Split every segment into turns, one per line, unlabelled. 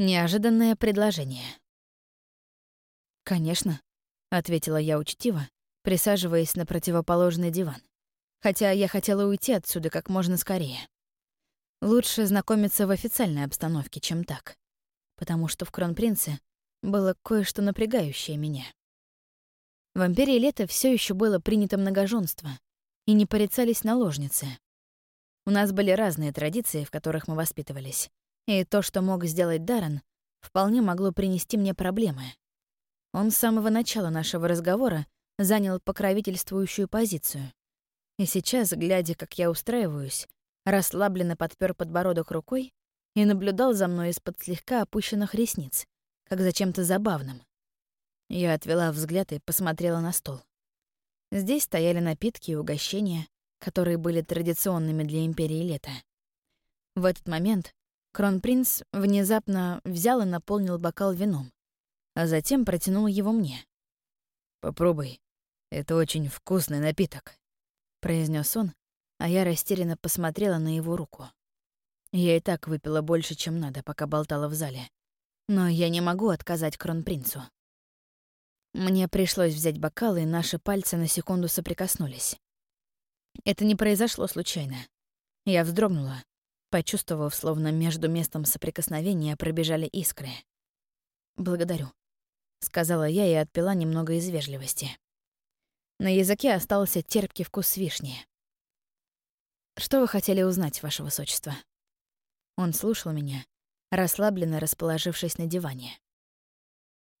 Неожиданное предложение. «Конечно», — ответила я учтиво, присаживаясь на противоположный диван. Хотя я хотела уйти отсюда как можно скорее. Лучше знакомиться в официальной обстановке, чем так. Потому что в Кронпринце было кое-что напрягающее меня. В Империи Лета все еще было принято многоженство, и не порицались наложницы. У нас были разные традиции, в которых мы воспитывались, и то, что мог сделать Даррен, вполне могло принести мне проблемы. Он с самого начала нашего разговора занял покровительствующую позицию. И сейчас, глядя, как я устраиваюсь, расслабленно подпер подбородок рукой и наблюдал за мной из-под слегка опущенных ресниц, как за чем-то забавным. Я отвела взгляд и посмотрела на стол. Здесь стояли напитки и угощения, которые были традиционными для Империи Лета. В этот момент Кронпринц внезапно взял и наполнил бокал вином, а затем протянул его мне.
«Попробуй, это очень вкусный напиток», — произнес он, а я растерянно посмотрела на его руку. Я и так выпила больше, чем надо, пока болтала в зале. Но я не могу отказать кронпринцу. Мне пришлось взять бокал, и наши пальцы на секунду соприкоснулись. Это не произошло случайно. Я вздрогнула, почувствовав, словно между местом соприкосновения пробежали искры. «Благодарю», — сказала я и отпила немного из вежливости. На языке остался терпкий вкус вишни. «Что вы хотели узнать, ваше высочество?» Он слушал меня, расслабленно расположившись на диване.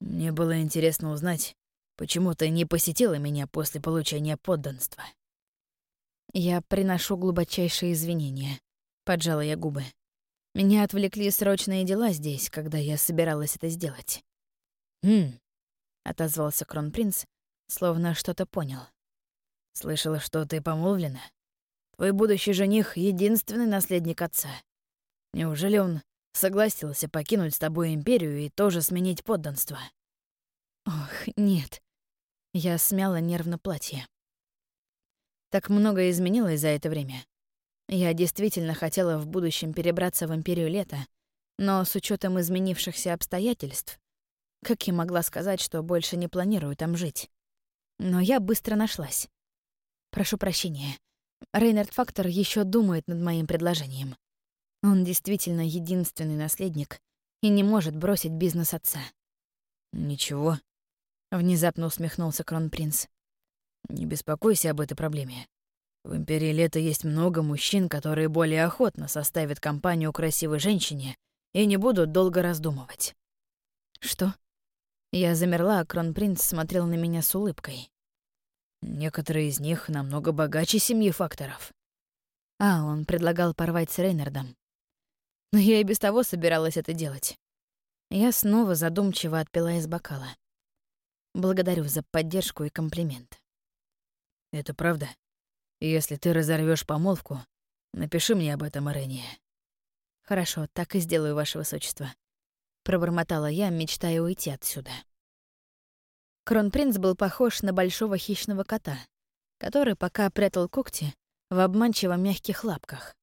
Мне было интересно узнать, почему ты не посетила меня после получения подданства.
Я приношу глубочайшие извинения, поджала я губы. Меня отвлекли срочные дела здесь, когда я собиралась это сделать.
«Хм», —
отозвался кронпринц, словно что-то понял.
«Слышала, что ты помолвлена? Твой будущий жених — единственный наследник отца. Неужели он согласился покинуть с тобой империю и тоже сменить подданство.
Ох, нет. Я смяла нервно платье. Так многое изменилось за это время. Я действительно хотела в будущем перебраться в империю лета, но с учетом изменившихся обстоятельств, как я могла сказать, что больше не планирую там жить? Но я быстро нашлась. Прошу прощения. Рейнард Фактор еще думает над моим предложением. Он действительно единственный наследник и не может бросить бизнес отца.
«Ничего», — внезапно усмехнулся кронпринц. «Не беспокойся об этой проблеме. В Империи Лета есть много мужчин, которые более охотно составят компанию красивой женщине и не будут долго раздумывать».
«Что?» Я замерла, а кронпринц смотрел на меня с улыбкой.
«Некоторые из них намного богаче семьи факторов».
А, он предлагал порвать с Рейнардом. Но я и без того собиралась это делать. Я снова задумчиво отпила из бокала. Благодарю за поддержку и комплимент.
Это правда? Если ты разорвешь помолвку, напиши мне об этом, Ирэния.
Хорошо, так и сделаю, Ваше Высочество. Пробормотала я, мечтая уйти отсюда. Кронпринц был похож на большого хищного кота, который пока прятал когти в обманчиво мягких лапках.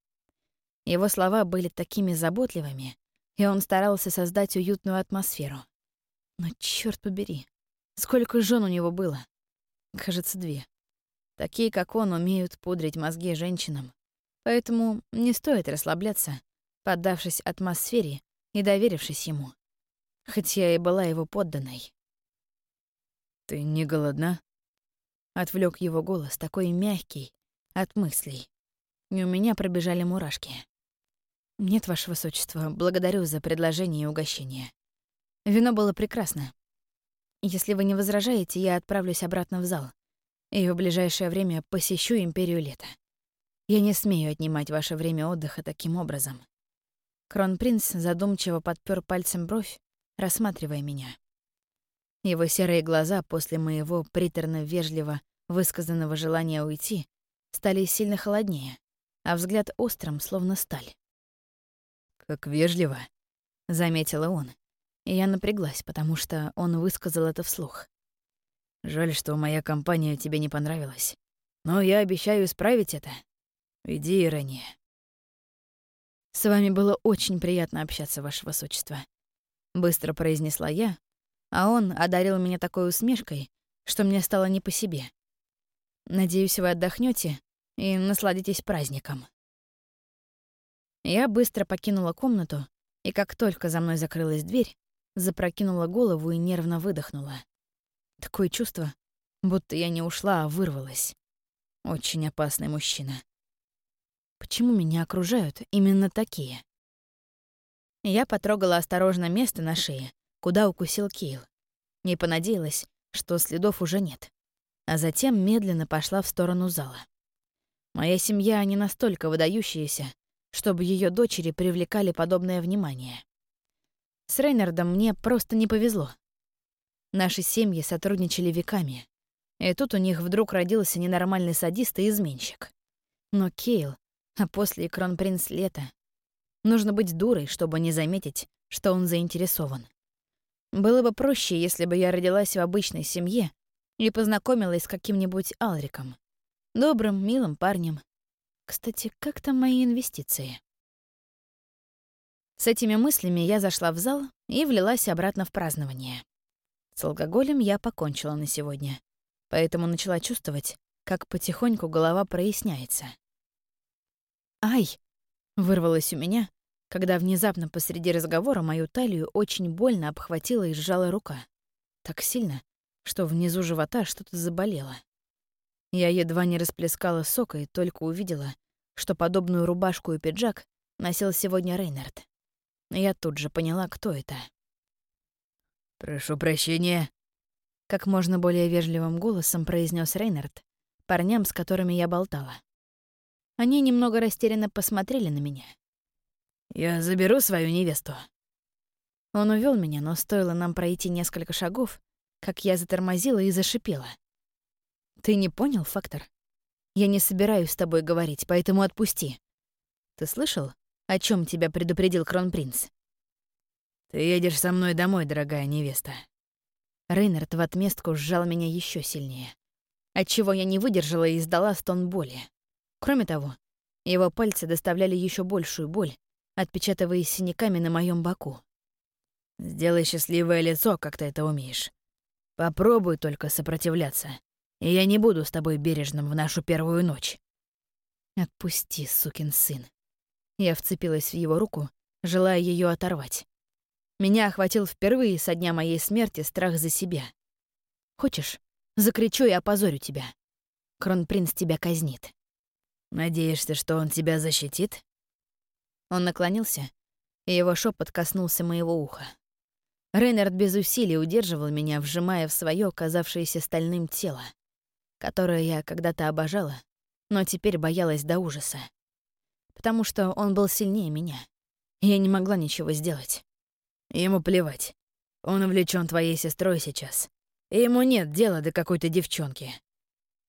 Его слова были такими заботливыми, и он старался создать уютную атмосферу. Но черт побери, сколько жен у него было? Кажется, две. Такие, как он, умеют пудрить мозги женщинам. Поэтому не стоит расслабляться, поддавшись атмосфере и доверившись ему. Хоть я и была его подданной.
«Ты не голодна?»
Отвлек его голос, такой мягкий, от мыслей. И у меня пробежали мурашки. «Нет, Ваше Высочество, благодарю за предложение и угощение. Вино было прекрасно. Если вы не возражаете, я отправлюсь обратно в зал и в ближайшее время посещу Империю Лета. Я не смею отнимать ваше время отдыха таким образом». Кронпринц задумчиво подпер пальцем бровь, рассматривая меня. Его серые глаза после моего приторно-вежливо высказанного желания уйти стали сильно холоднее, а взгляд острым, словно сталь.
«Как вежливо», —
заметила он. И я напряглась, потому что он высказал это вслух.
«Жаль, что моя компания тебе не понравилась. Но я обещаю исправить это. Иди, Ирэния».
«С вами было очень приятно общаться, Ваше Высочество. быстро произнесла я, а он одарил меня такой усмешкой, что мне стало не по себе. Надеюсь, вы отдохнете и насладитесь праздником. Я быстро покинула комнату, и как только за мной закрылась дверь, запрокинула голову и нервно выдохнула. Такое чувство, будто я не ушла, а вырвалась. Очень опасный мужчина. Почему меня окружают именно такие? Я потрогала осторожно место на шее, куда укусил Кейл. Не понадеялась, что следов уже нет. А затем медленно пошла в сторону зала. Моя семья не настолько выдающаяся, чтобы ее дочери привлекали подобное внимание. С Рейнардом мне просто не повезло. Наши семьи сотрудничали веками, и тут у них вдруг родился ненормальный садист и изменщик. Но Кейл, а после и кронпринц Лето. Нужно быть дурой, чтобы не заметить, что он заинтересован. Было бы проще, если бы я родилась в обычной семье и познакомилась с каким-нибудь Алриком. Добрым, милым парнем. Кстати, как там мои инвестиции? С этими мыслями я зашла в зал и влилась обратно в празднование. С алкоголем я покончила на сегодня, поэтому начала чувствовать, как потихоньку голова проясняется. «Ай!» — вырвалось у меня, когда внезапно посреди разговора мою талию очень больно обхватила и сжала рука. Так сильно, что внизу живота что-то заболело. Я едва не расплескала сока и только увидела, что подобную рубашку и пиджак носил сегодня Рейнард. Я тут же поняла, кто это.
«Прошу прощения», —
как можно более вежливым голосом произнес Рейнард, парням, с которыми я болтала. Они немного растерянно посмотрели на меня.
«Я заберу свою невесту».
Он увел меня, но стоило нам пройти несколько шагов, как я затормозила и зашипела. «Ты не понял, Фактор? Я не собираюсь с тобой говорить, поэтому отпусти. Ты слышал, о чем тебя предупредил Кронпринц?»
«Ты едешь со мной домой, дорогая невеста».
Рейнард в отместку сжал меня еще сильнее, отчего я не выдержала и издала стон боли. Кроме того, его пальцы доставляли еще большую боль, отпечатываясь синяками на моем боку.
«Сделай счастливое лицо, как ты это умеешь. Попробуй только сопротивляться, и я не буду с тобой бережным в нашу первую ночь».
«Отпусти, сукин сын». Я вцепилась в его руку, желая ее оторвать. Меня охватил впервые со дня моей смерти страх за себя. «Хочешь, закричу и опозорю тебя. Кронпринц тебя казнит».
«Надеешься, что он тебя защитит?»
Он наклонился, и его шепот коснулся моего уха. Рейнард без усилий удерживал меня, вжимая в свое казавшееся стальным тело, которое я когда-то обожала, но теперь боялась до ужаса. Потому что он был сильнее меня. Я не могла ничего сделать.
Ему плевать. Он увлечен твоей сестрой сейчас. И ему нет дела до какой-то девчонки.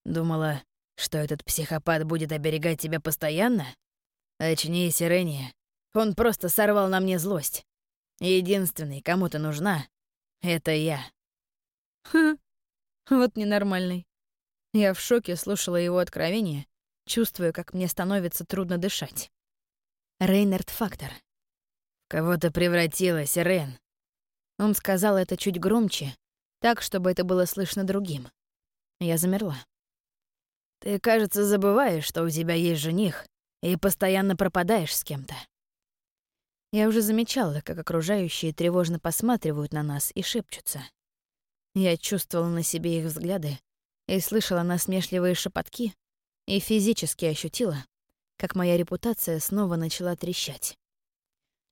Думала, что этот психопат будет оберегать тебя постоянно? Очнись, Ренни. Он просто сорвал на мне злость. Единственный, кому ты нужна, — это я.
Хм, вот ненормальный. Я в шоке слушала его откровение, чувствуя, как мне становится трудно дышать. Рейнард Фактор —
«Кого ты превратилась, Рен?»
Он сказал это чуть громче, так, чтобы это было слышно другим. Я замерла.
«Ты, кажется, забываешь, что у тебя есть жених, и постоянно пропадаешь с кем-то».
Я уже замечала, как окружающие тревожно посматривают на нас и шепчутся. Я чувствовала на себе их взгляды и слышала насмешливые шепотки, и физически ощутила, как моя репутация снова начала трещать.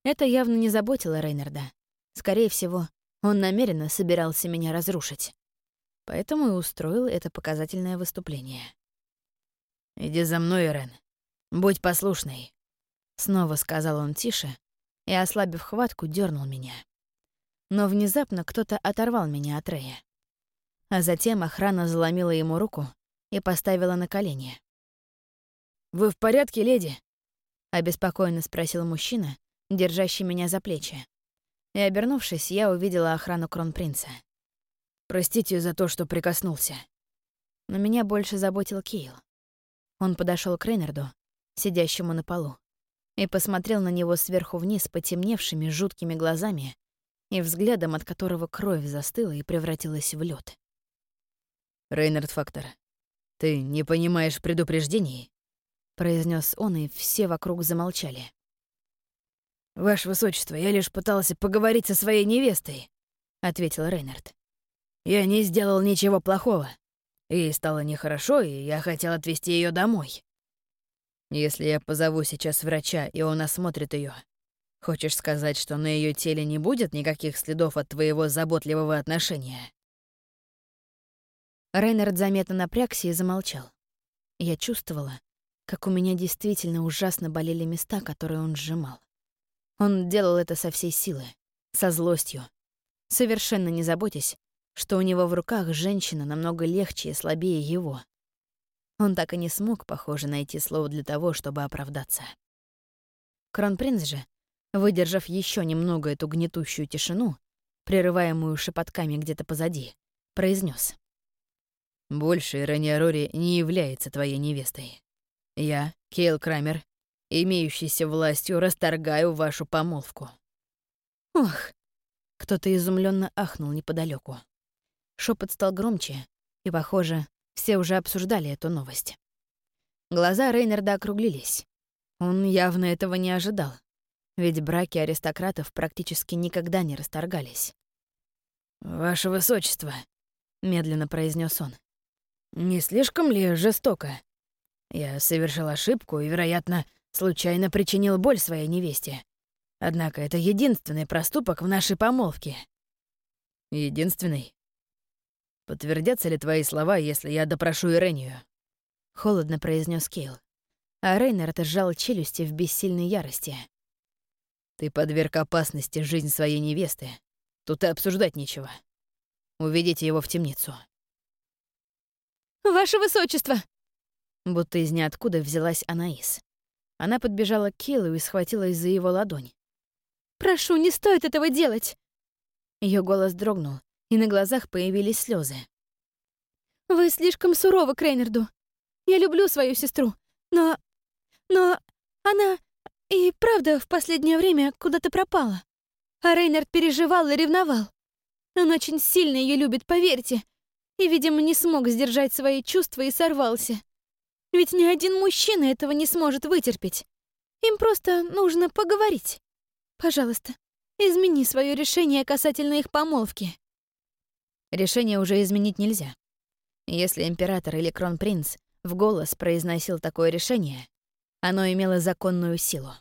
Это явно не заботило Рейнарда. Скорее всего, он намеренно собирался меня разрушить. Поэтому и устроил это показательное выступление.
«Иди за мной, Рен. Будь послушной», — снова сказал он тише и, ослабив хватку, дернул меня.
Но внезапно кто-то оторвал меня от Рея. А затем охрана заломила ему руку и поставила на колени.
«Вы в порядке, леди?»
— обеспокоенно спросил мужчина, держащий меня за плечи. И, обернувшись, я увидела охрану кронпринца.
«Простите за то, что прикоснулся».
Но меня больше заботил Кейл. Он подошел к Рейнарду, сидящему на полу, и посмотрел на него сверху вниз потемневшими жуткими глазами и взглядом, от которого кровь застыла и превратилась в лед.
«Рейнард Фактор, ты не понимаешь предупреждений?» — произнес он, и все вокруг замолчали. «Ваше Высочество, я лишь пытался поговорить со своей невестой», — ответил Рейнард. «Я не сделал ничего плохого. Ей стало нехорошо, и я хотел отвезти ее домой. Если я позову сейчас врача, и он осмотрит ее, хочешь сказать, что на ее теле не будет никаких следов от твоего заботливого отношения?»
Рейнард заметно напрягся и замолчал. Я чувствовала, как у меня действительно ужасно болели места, которые он сжимал. Он делал это со всей силы, со злостью, совершенно не заботясь, что у него в руках женщина намного легче и слабее его. Он так и не смог, похоже, найти слово для того, чтобы оправдаться. Кронпринц же, выдержав еще немного эту гнетущую тишину, прерываемую шепотками где-то позади, произнес:
«Больше Ирэния Рори не является твоей невестой. Я, Кейл Крамер, имеющийся властью, расторгаю вашу помолвку».
«Ох!» — кто-то изумленно ахнул неподалеку. Шепот стал громче, и, похоже, все уже обсуждали эту новость. Глаза Рейнарда округлились. Он явно этого не ожидал, ведь браки аристократов практически никогда не расторгались.
«Ваше Высочество», — медленно произнес он, — «не слишком ли жестоко? Я совершил ошибку и, вероятно, случайно причинил боль своей невесте. Однако это единственный проступок в нашей помолвке». «Единственный?» «Подтвердятся ли твои слова, если я допрошу Ирению?»
— холодно произнес Кейл. А Рейнард сжал челюсти в бессильной ярости.
«Ты подверг опасности жизнь своей невесты. Тут и обсуждать нечего. Уведите его в темницу».
«Ваше высочество!» Будто из ниоткуда взялась Анаис. Она подбежала к Кейлу и схватилась за его ладонь. «Прошу, не стоит этого делать!» Ее голос дрогнул, и на глазах появились слезы. «Вы слишком суровы к Рейнарду. Я люблю свою сестру, но... но она и правда в последнее время куда-то пропала. А Рейнард переживал и ревновал. Он очень сильно ее любит, поверьте. И, видимо, не смог сдержать свои чувства и сорвался. Ведь ни один мужчина этого не сможет вытерпеть. Им просто нужно поговорить. Пожалуйста, измени свое решение касательно их помолвки.
Решение уже изменить нельзя. Если император или кронпринц в голос произносил такое решение, оно имело законную силу.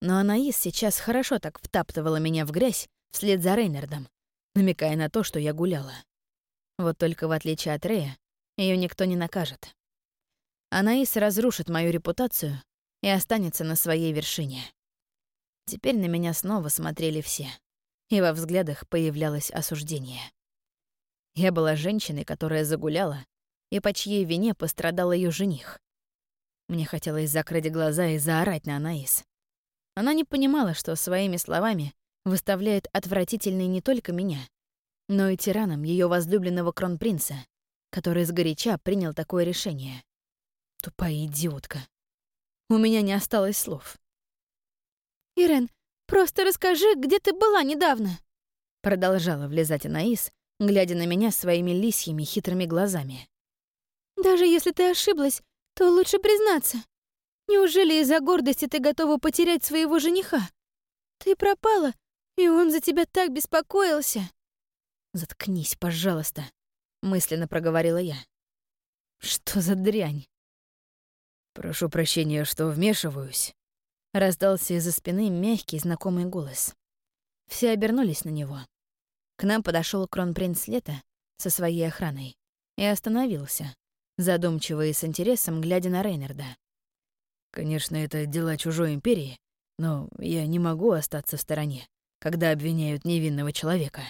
Но Анаис сейчас хорошо так втаптывала меня в грязь вслед за Рейнардом, намекая на то, что я гуляла. Вот только в отличие от Рея, ее никто не накажет. Анаис разрушит мою репутацию и останется на своей вершине. Теперь на меня снова смотрели все и во взглядах появлялось осуждение. Я была женщиной, которая загуляла, и по чьей вине пострадал ее жених. Мне хотелось закрыть глаза и заорать на Анаис. Она не понимала, что своими словами выставляет отвратительной не только меня, но и тираном ее возлюбленного кронпринца, который сгоряча принял такое решение. Тупая идиотка. У меня не осталось слов.
«Ирен, Просто расскажи, где ты была недавно?» Продолжала влезать Анаис, глядя на меня своими лисьими хитрыми глазами. «Даже если ты ошиблась, то лучше признаться. Неужели из-за гордости ты готова потерять своего жениха? Ты пропала, и он за тебя так беспокоился».
«Заткнись, пожалуйста», — мысленно проговорила я. «Что за дрянь?» «Прошу прощения, что вмешиваюсь», Раздался из-за спины мягкий знакомый голос. Все обернулись на него. К нам подошел кронпринц Лета со своей охраной и остановился, задумчиво и с интересом глядя на Рейнарда. «Конечно, это дела чужой империи, но я не могу остаться в стороне, когда обвиняют невинного человека».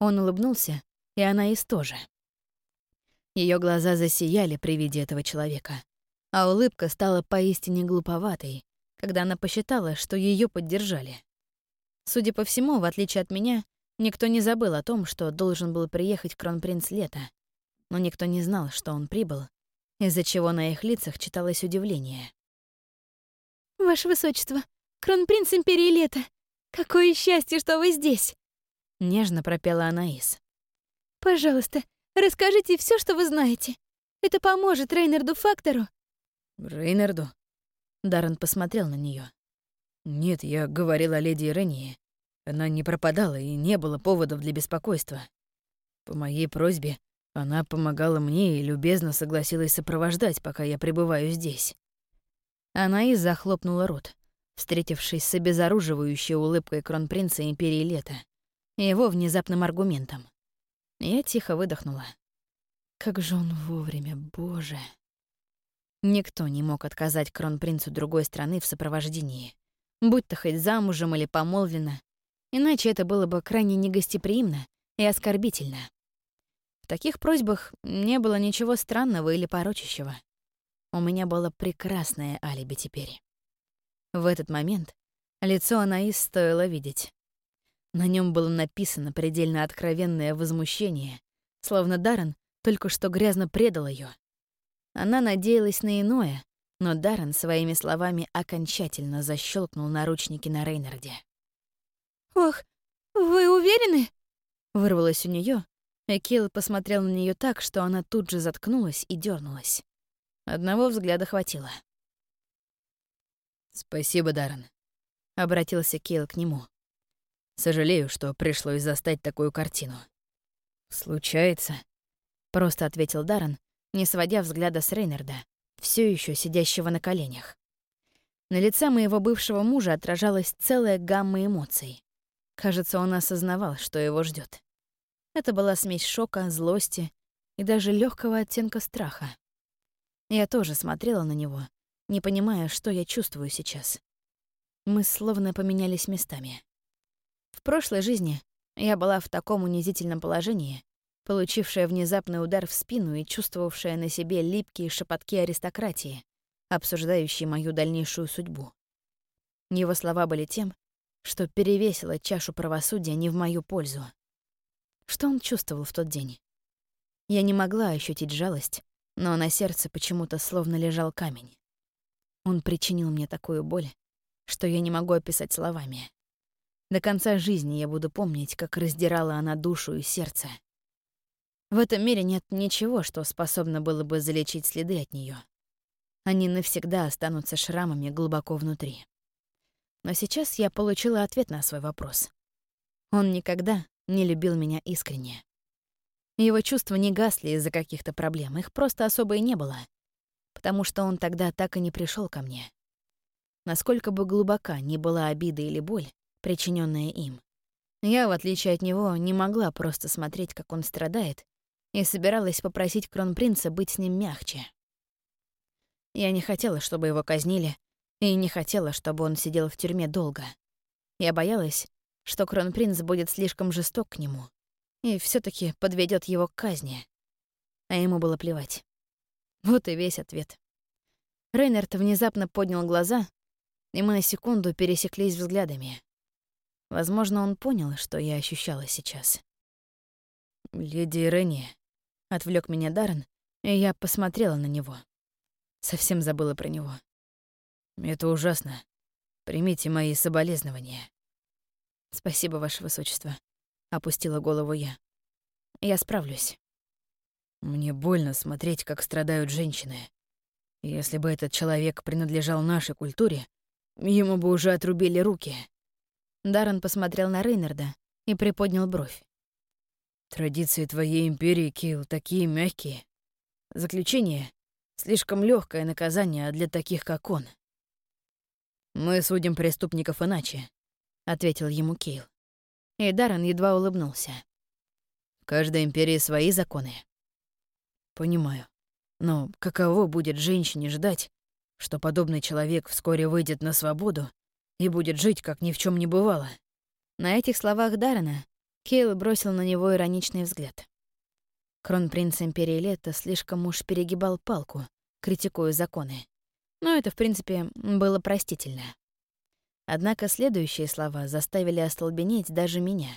Он улыбнулся, и она из тоже. Ее глаза засияли при виде этого человека, а улыбка стала поистине глуповатой, когда она посчитала, что ее поддержали. Судя по всему, в отличие от меня, никто не забыл о том, что должен был приехать кронпринц Лето, но никто не знал, что он прибыл, из-за чего на их лицах читалось удивление.
«Ваше Высочество, кронпринц Империи Лето, Какое счастье, что вы здесь!»
— нежно пропела Анаис.
«Пожалуйста, расскажите все, что вы знаете. Это поможет Рейнарду Фактору».
«Рейнарду?» Даррен посмотрел на нее. «Нет, я говорил о леди Рении. Она не пропадала, и не было поводов для беспокойства. По моей просьбе она помогала мне и любезно согласилась сопровождать, пока я пребываю здесь». Анаис захлопнула рот, встретившись с обезоруживающей улыбкой кронпринца Империи Лета и его внезапным аргументом. Я тихо выдохнула. Как же он вовремя, боже. Никто не мог отказать кронпринцу другой страны в сопровождении, будь то хоть замужем или помолвлена, иначе это было бы крайне негостеприимно и оскорбительно. В таких просьбах не было ничего странного или порочащего. У меня было прекрасное алиби теперь. В этот момент лицо Анаис стоило видеть. На нем было написано предельно откровенное возмущение, словно Даррен только что грязно предал ее. Она надеялась на иное, но Даррен своими словами окончательно защелкнул наручники на Рейнарде.
«Ох, вы уверены?»
— вырвалось у нее, и Кейл посмотрел на нее так, что она тут же заткнулась и дернулась. Одного взгляда хватило. «Спасибо, Даррен», — обратился Кейл к нему. «Сожалею, что пришлось застать такую картину». «Случается», — просто ответил Даррен, не сводя взгляда с Рейнарда, все еще сидящего на коленях. На лице моего бывшего мужа отражалась целая гамма эмоций. Кажется, он осознавал, что его ждет. Это была смесь шока, злости и даже легкого оттенка страха. Я тоже смотрела на него, не понимая, что я чувствую сейчас. Мы словно поменялись местами. В прошлой жизни я была в таком унизительном положении, получившая внезапный удар в спину и чувствовавшая на себе липкие шепотки аристократии, обсуждающие мою дальнейшую судьбу. Его слова были тем, что перевесило чашу правосудия не в мою пользу. Что он чувствовал в тот день? Я не могла ощутить жалость, но на сердце почему-то словно лежал камень. Он причинил мне такую боль, что я не могу описать словами. До конца жизни я буду помнить, как раздирала она душу и сердце. В этом мире нет ничего, что способно было бы залечить следы от нее. Они навсегда останутся шрамами глубоко внутри. Но сейчас я получила ответ на свой вопрос. Он никогда не любил меня искренне. Его чувства не гасли из-за каких-то проблем, их просто особо и не было потому что он тогда так и не пришел ко мне. Насколько бы глубока ни была обида или боль, причиненная им, я, в отличие от него, не могла просто смотреть, как он страдает, и собиралась попросить кронпринца быть с ним мягче. Я не хотела, чтобы его казнили, и не хотела, чтобы он сидел в тюрьме долго. Я боялась, что кронпринц будет слишком жесток к нему и все таки подведет его к казни. А ему было плевать. Вот и весь ответ. Рейнард внезапно поднял глаза, и мы на секунду пересеклись взглядами. Возможно, он понял, что я ощущала сейчас. «Леди Ренни», — отвлек меня Даррен, и я посмотрела на него. Совсем забыла про него. «Это ужасно. Примите мои соболезнования». «Спасибо, Ваше Высочество», — опустила голову я. «Я справлюсь». Мне больно смотреть, как страдают женщины. Если бы этот человек принадлежал нашей культуре, ему бы уже отрубили руки. Даррен посмотрел на Рейнарда и приподнял бровь. Традиции твоей империи, Килл, такие мягкие. Заключение — слишком легкое наказание для таких, как он. «Мы судим преступников иначе», — ответил ему Кейл. И Даррен едва улыбнулся. «В каждой империи свои законы. Понимаю. Но каково будет женщине ждать, что подобный человек вскоре выйдет на свободу и будет жить, как ни в чем не бывало? На этих словах Даррена Кейл бросил на него ироничный взгляд. Кронпринц Империи Лето слишком уж перегибал палку, критикуя законы. Но это, в принципе, было простительно. Однако следующие слова заставили остолбенеть даже меня.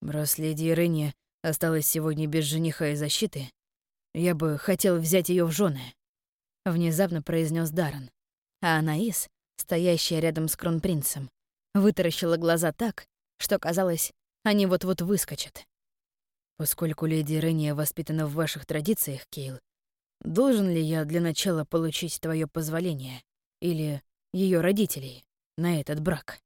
«Раз леди Ирыне осталась сегодня без жениха и защиты, я бы хотел взять ее в жены, внезапно произнес Даррен. А Анаис, стоящая рядом с кронпринцем,
Вытаращила глаза так, что казалось, они вот-вот выскочат.
Поскольку леди Рения воспитана в ваших традициях, Кейл, должен ли я для начала получить твое позволение или ее родителей на этот брак?